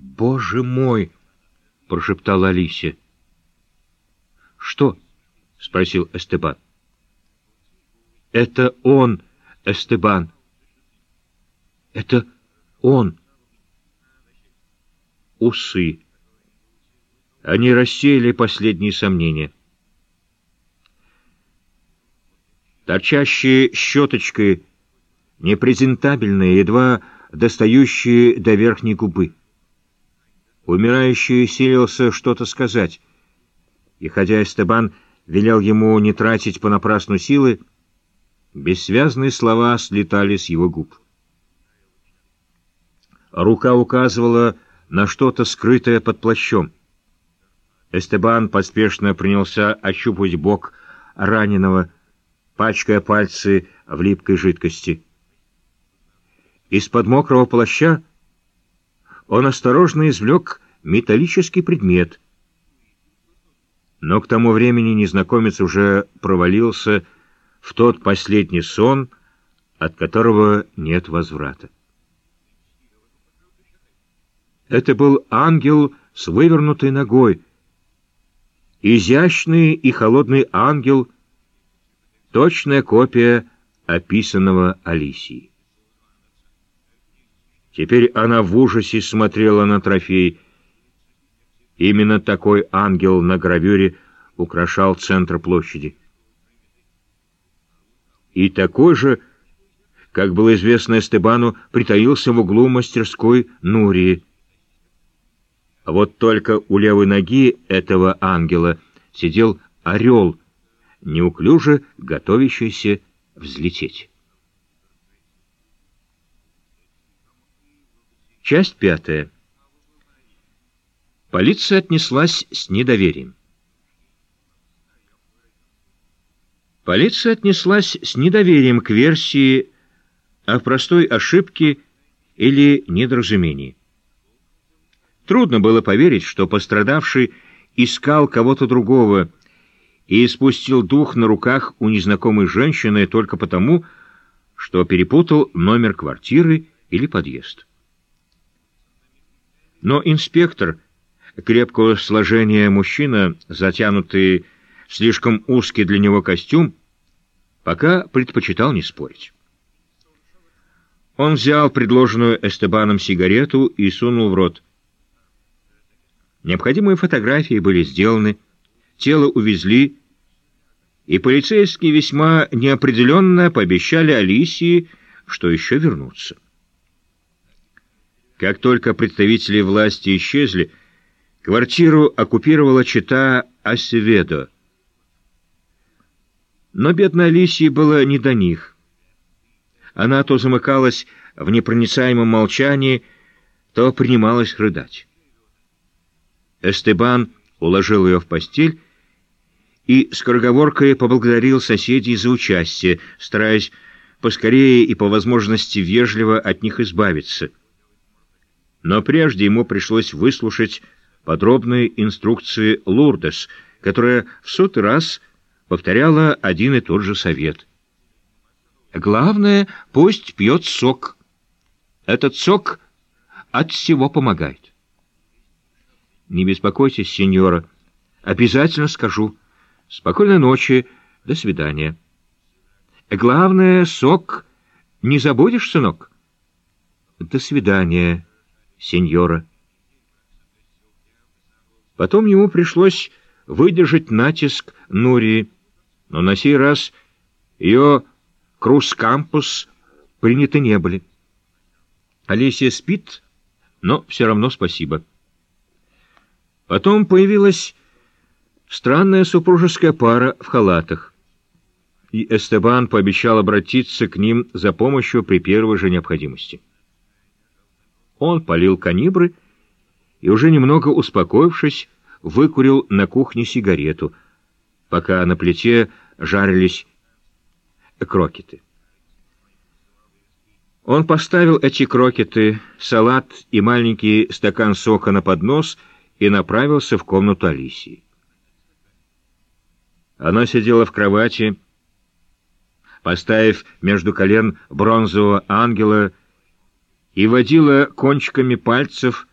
«Боже мой!» — прошептала Алисия. «Что?» — спросил Эстебан. «Это он, Эстебан. Это он». Усы. Они рассеяли последние сомнения. Торчащие щеточкой, непрезентабельные, едва достающие до верхней губы. Умирающий силился что-то сказать, и хотя Эстебан велел ему не тратить понапрасну силы, бессвязные слова слетали с его губ. Рука указывала на что-то скрытое под плащом. Эстебан поспешно принялся ощупывать бок раненого, пачкая пальцы в липкой жидкости. Из-под мокрого плаща он осторожно извлек металлический предмет. Но к тому времени незнакомец уже провалился в тот последний сон, от которого нет возврата. Это был ангел с вывернутой ногой, изящный и холодный ангел, точная копия описанного Алисии. Теперь она в ужасе смотрела на трофей. Именно такой ангел на гравюре украшал центр площади. И такой же, как было известно Эстебану, притаился в углу мастерской Нурии. Вот только у левой ноги этого ангела сидел орел, неуклюже готовящийся взлететь. Часть пятая. Полиция отнеслась с недоверием. Полиция отнеслась с недоверием к версии о простой ошибке или недоразумении. Трудно было поверить, что пострадавший искал кого-то другого и испустил дух на руках у незнакомой женщины только потому, что перепутал номер квартиры или подъезд. Но инспектор, крепкого сложения мужчина, затянутый в слишком узкий для него костюм, пока предпочитал не спорить. Он взял предложенную Эстебаном сигарету и сунул в рот. Необходимые фотографии были сделаны, тело увезли, и полицейские весьма неопределенно пообещали Алисии, что еще вернутся. Как только представители власти исчезли, квартиру оккупировала чита Асеведо. Но бедной Алисии было не до них. Она то замыкалась в непроницаемом молчании, то принималась рыдать. Эстебан уложил ее в постель и скороговоркой поблагодарил соседей за участие, стараясь поскорее и по возможности вежливо от них избавиться — но прежде ему пришлось выслушать подробные инструкции Лурдес, которая в сотый раз повторяла один и тот же совет. «Главное, пусть пьет сок. Этот сок от всего помогает». «Не беспокойтесь, сеньора. Обязательно скажу. Спокойной ночи. До свидания». «Главное, сок. Не забудешь, сынок?» «До свидания» сеньора. Потом ему пришлось выдержать натиск Нурии, но на сей раз ее круз-кампус приняты не были. Алисия спит, но все равно спасибо. Потом появилась странная супружеская пара в халатах, и Эстебан пообещал обратиться к ним за помощью при первой же необходимости. Он полил канибры и, уже немного успокоившись, выкурил на кухне сигарету, пока на плите жарились крокеты. Он поставил эти крокеты, салат и маленький стакан сока на поднос и направился в комнату Алисии. Она сидела в кровати, поставив между колен бронзового ангела и водила кончиками пальцев